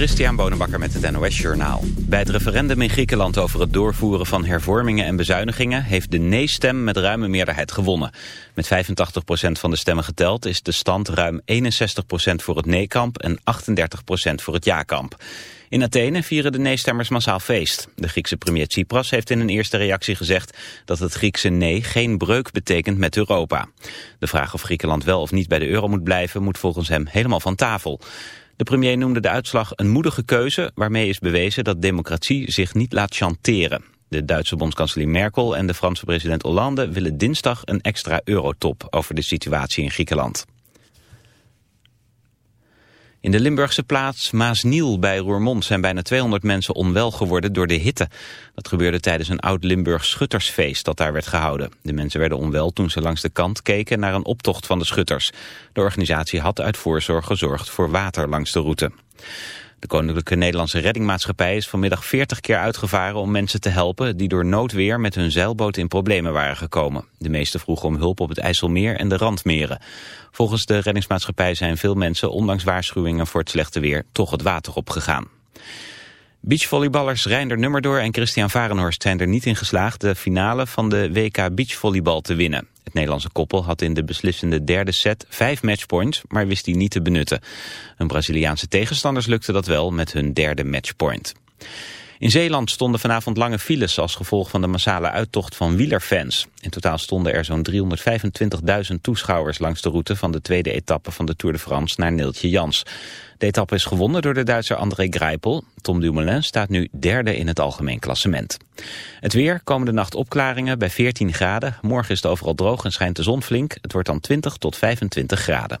Christian Bonenbakker met het NOS Journaal. Bij het referendum in Griekenland over het doorvoeren van hervormingen en bezuinigingen... heeft de nee-stem met ruime meerderheid gewonnen. Met 85% van de stemmen geteld is de stand ruim 61% voor het nee-kamp... en 38% voor het ja-kamp. In Athene vieren de nee-stemmers massaal feest. De Griekse premier Tsipras heeft in een eerste reactie gezegd... dat het Griekse nee geen breuk betekent met Europa. De vraag of Griekenland wel of niet bij de euro moet blijven... moet volgens hem helemaal van tafel. De premier noemde de uitslag een moedige keuze... waarmee is bewezen dat democratie zich niet laat chanteren. De Duitse bondskanselier Merkel en de Franse president Hollande... willen dinsdag een extra eurotop over de situatie in Griekenland. In de Limburgse plaats Maasniel bij Roermond zijn bijna 200 mensen onwel geworden door de hitte. Dat gebeurde tijdens een oud Limburg schuttersfeest dat daar werd gehouden. De mensen werden onwel toen ze langs de kant keken naar een optocht van de schutters. De organisatie had uit voorzorg gezorgd voor water langs de route. De Koninklijke Nederlandse Reddingmaatschappij is vanmiddag 40 keer uitgevaren om mensen te helpen die door noodweer met hun zeilboot in problemen waren gekomen. De meeste vroegen om hulp op het IJsselmeer en de Randmeren. Volgens de reddingsmaatschappij zijn veel mensen, ondanks waarschuwingen voor het slechte weer, toch het water opgegaan. Beachvolleyballers Reinder Nummerdoor en Christian Varenhorst zijn er niet in geslaagd de finale van de WK Beachvolleybal te winnen. Het Nederlandse koppel had in de beslissende derde set vijf matchpoints, maar wist die niet te benutten. Hun Braziliaanse tegenstanders lukte dat wel met hun derde matchpoint. In Zeeland stonden vanavond lange files als gevolg van de massale uittocht van wielerfans. In totaal stonden er zo'n 325.000 toeschouwers langs de route van de tweede etappe van de Tour de France naar Neeltje Jans. De etappe is gewonnen door de Duitser André Greipel. Tom Dumoulin staat nu derde in het algemeen klassement. Het weer, komende nacht opklaringen bij 14 graden. Morgen is het overal droog en schijnt de zon flink. Het wordt dan 20 tot 25 graden.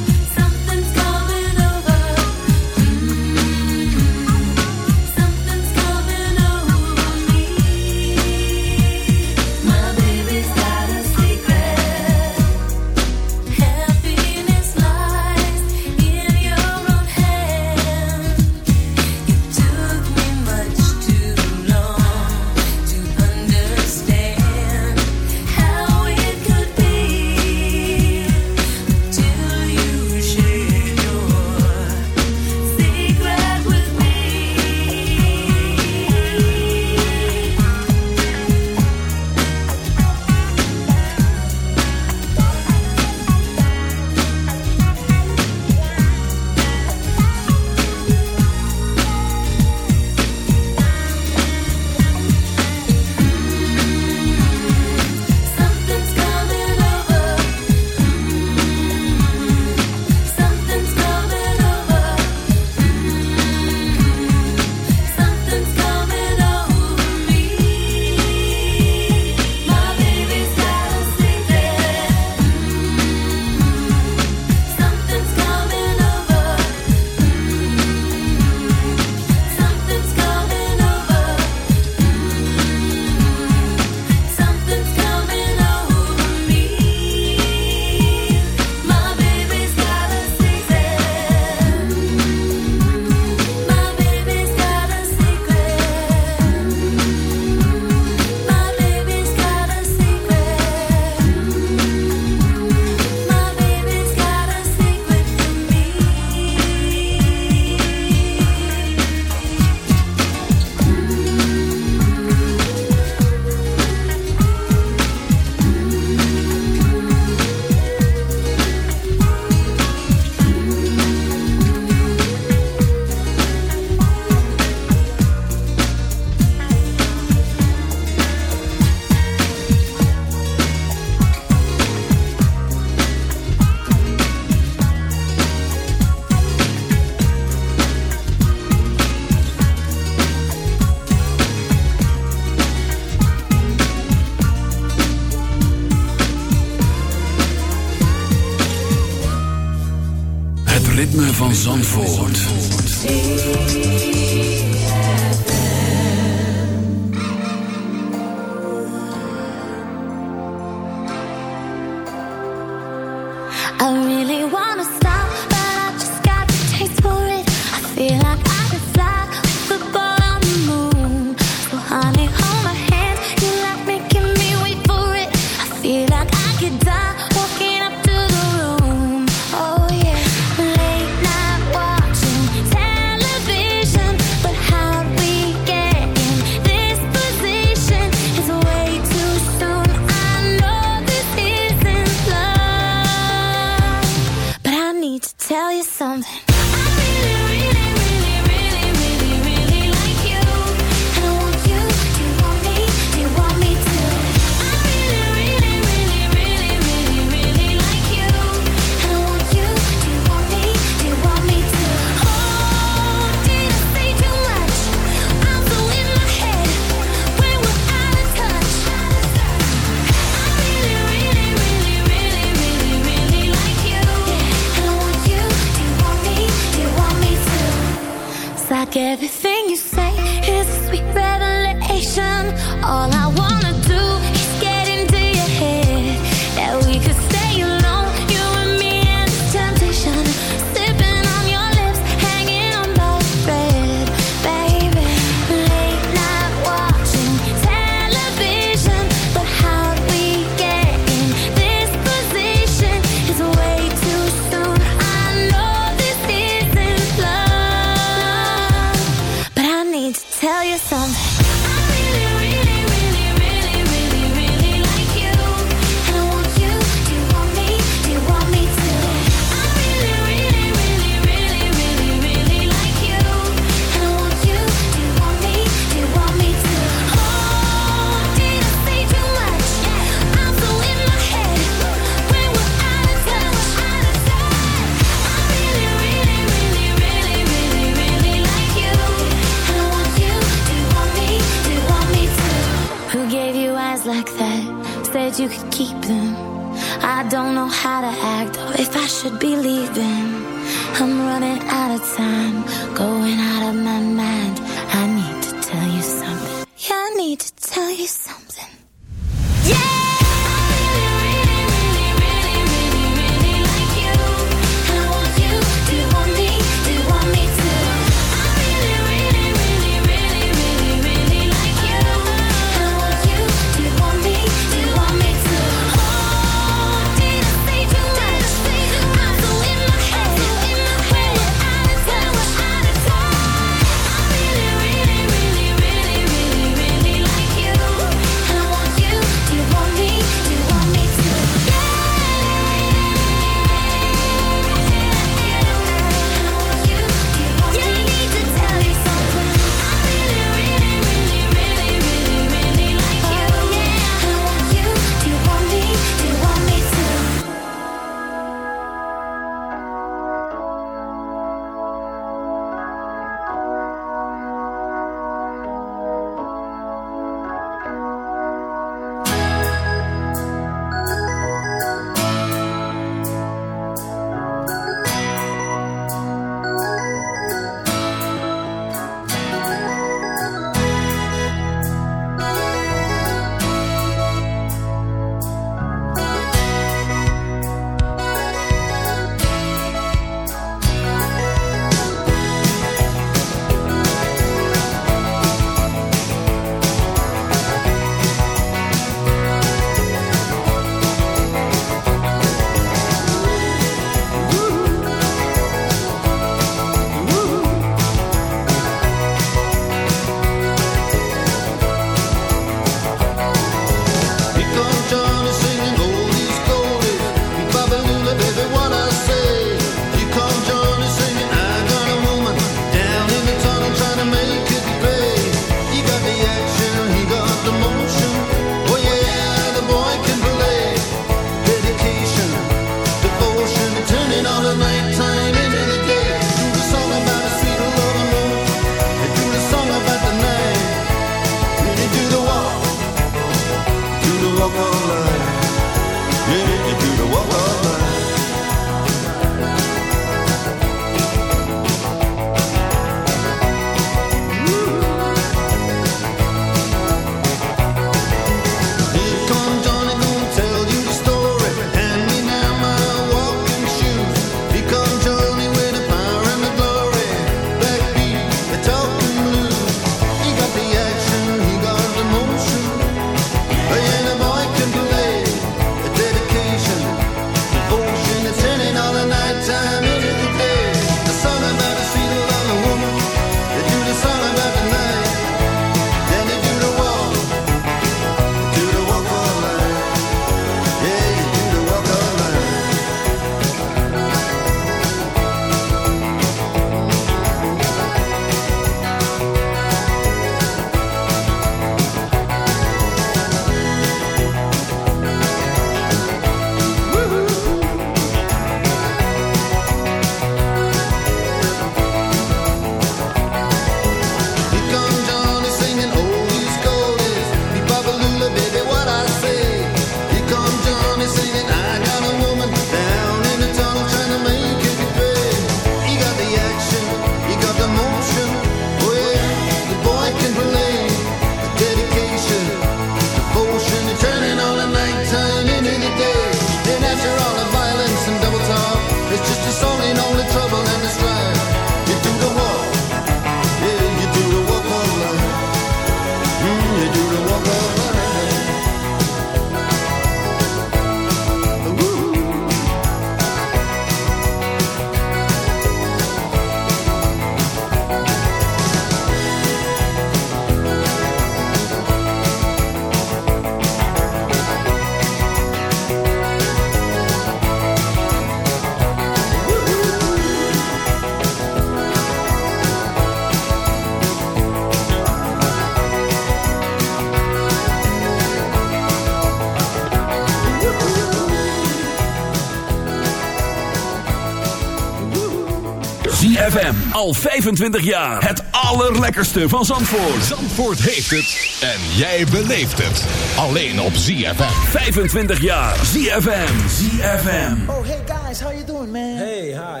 25 jaar. Het allerlekkerste van Zandvoort. Zandvoort heeft het. En jij beleeft het. Alleen op ZFM. 25 jaar. ZFM. ZFM. Oh, hey guys. How you doing, man? Hey, hi.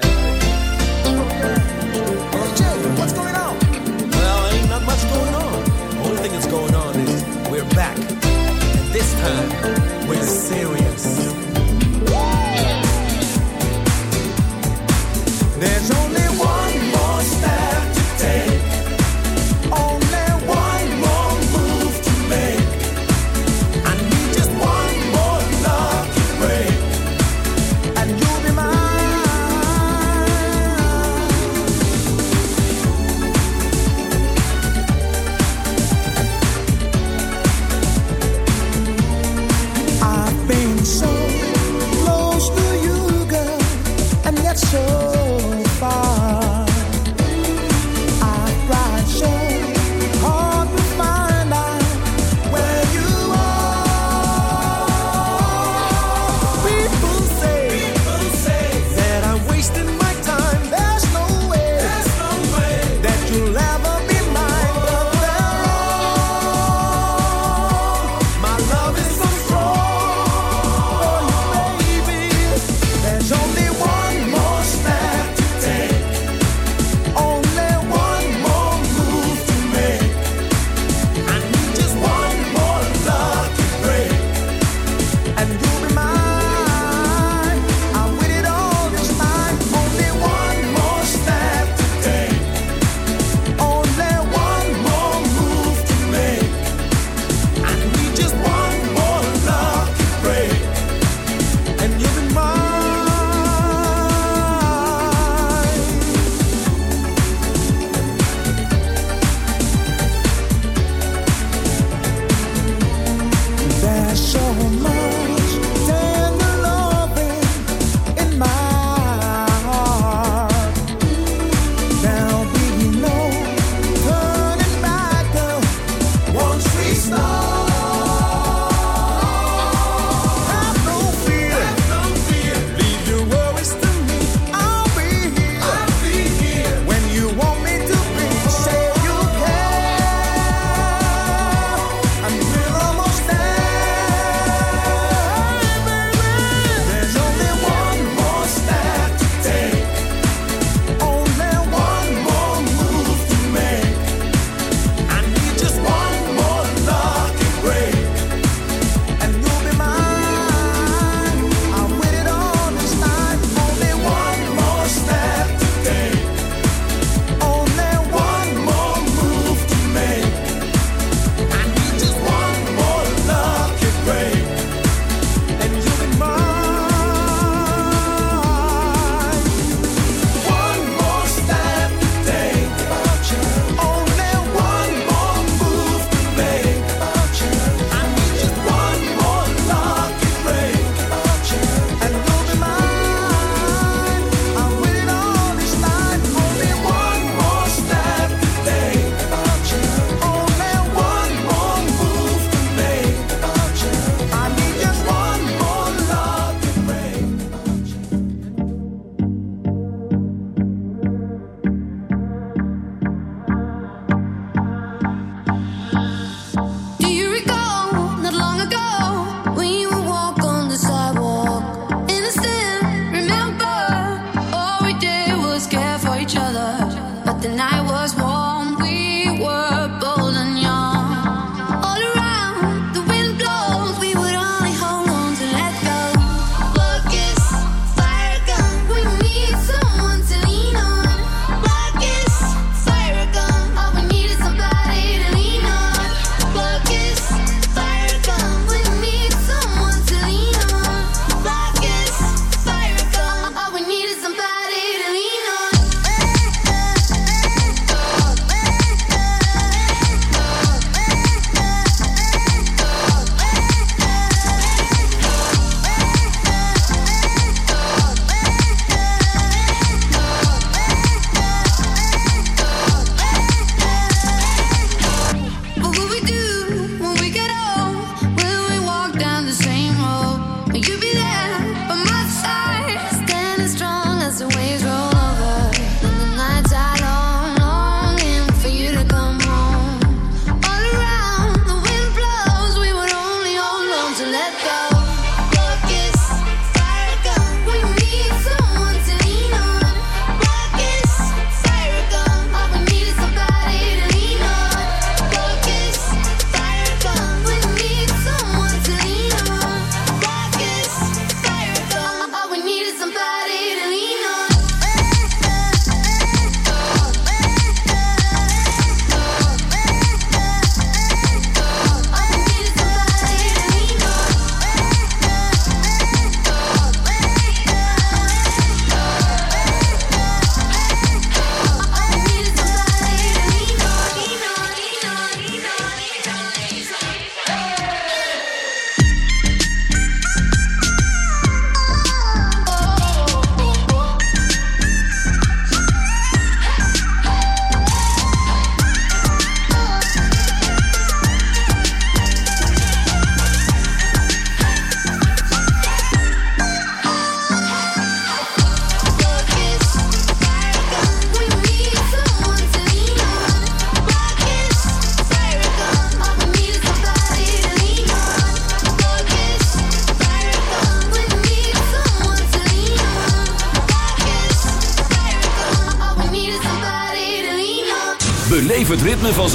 Oh, Jay, what's going on? Well, ain't not much going on. The only thing that's going on is we're back. And this time, we're serious. There's only one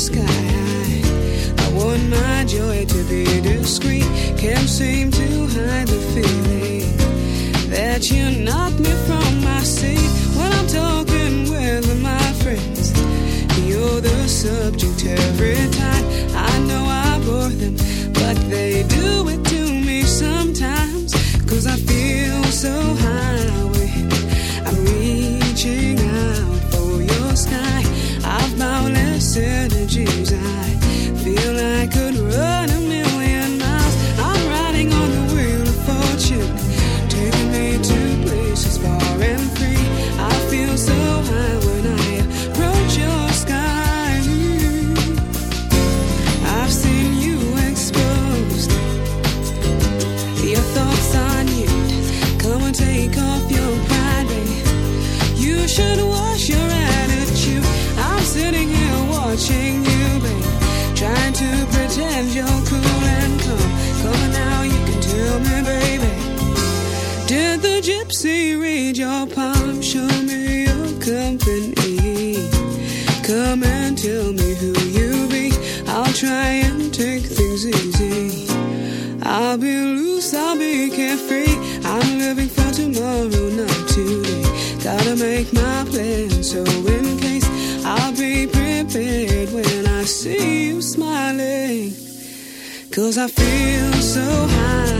sky high. I want my joy to be discreet. Can't seem to I'll be loose, I'll be carefree. I'm living for tomorrow, not today. Gotta make my plan, so in case I'll be prepared when I see you smiling. Cause I feel so high.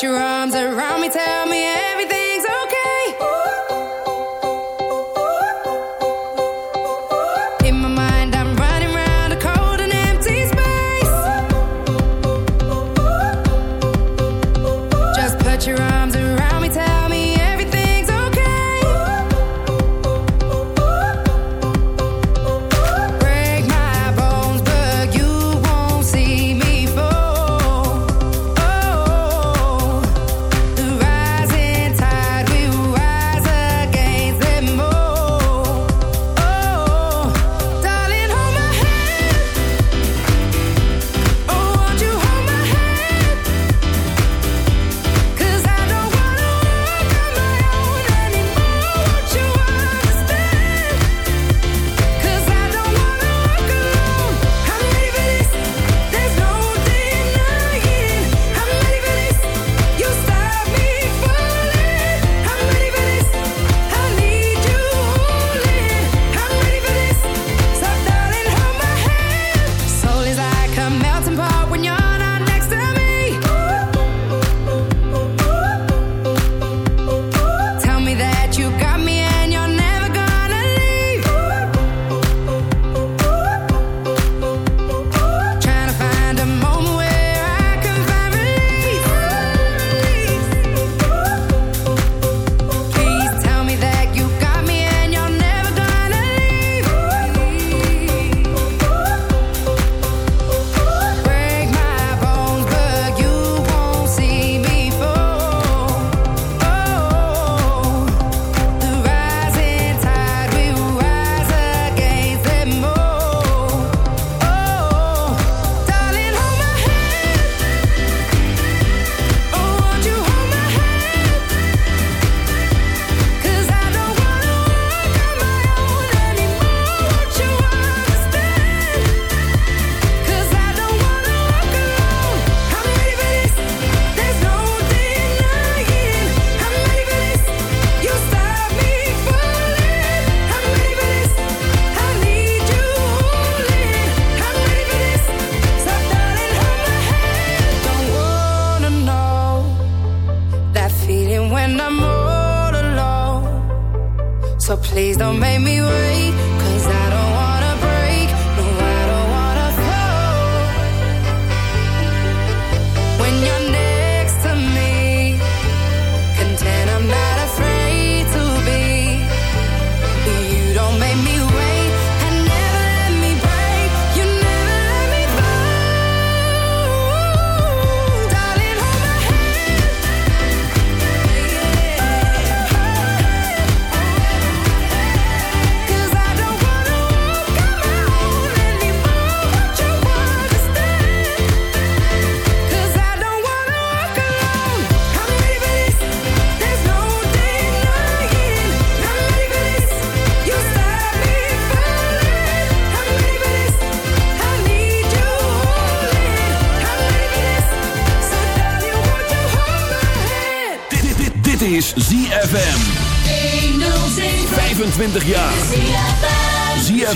Put your arms around me, tell me everything's okay. In my mind, I'm running a cold and empty space. Just put your arms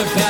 the back.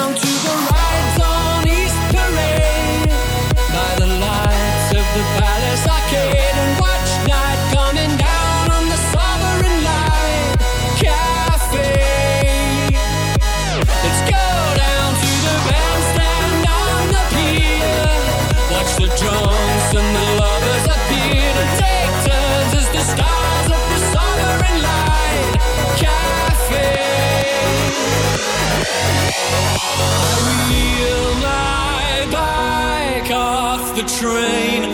train.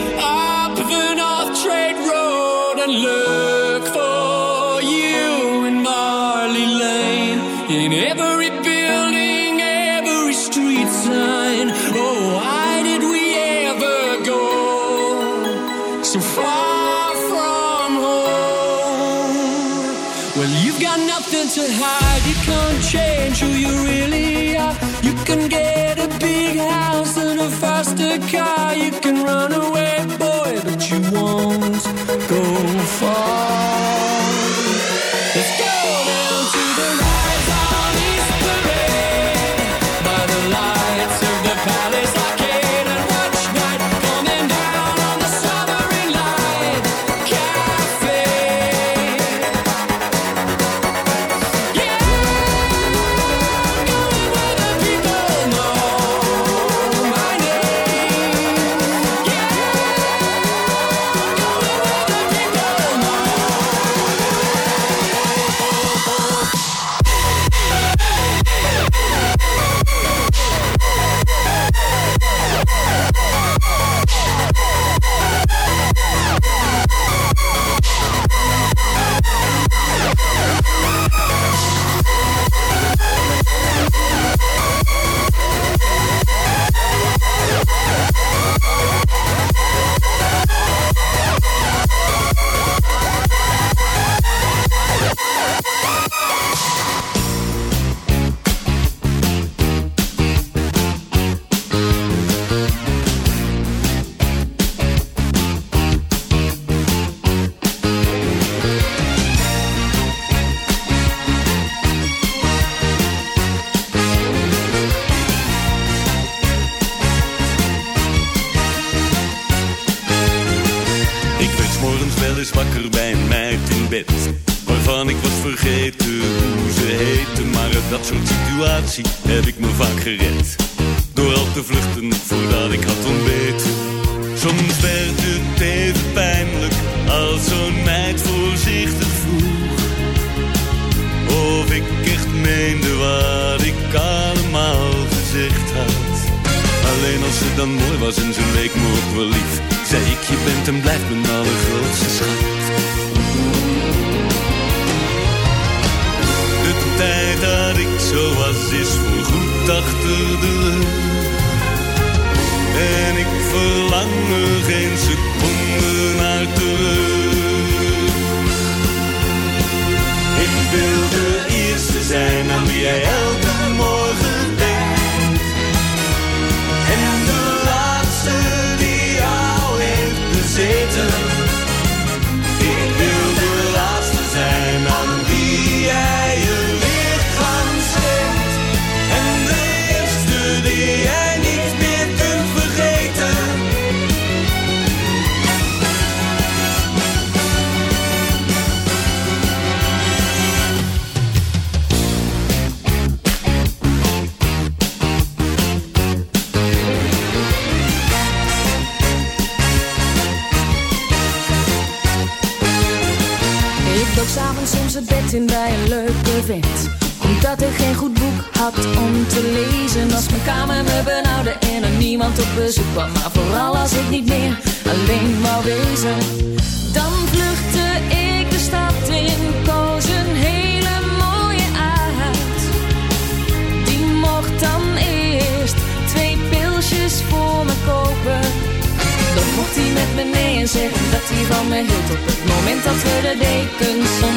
yeah. can some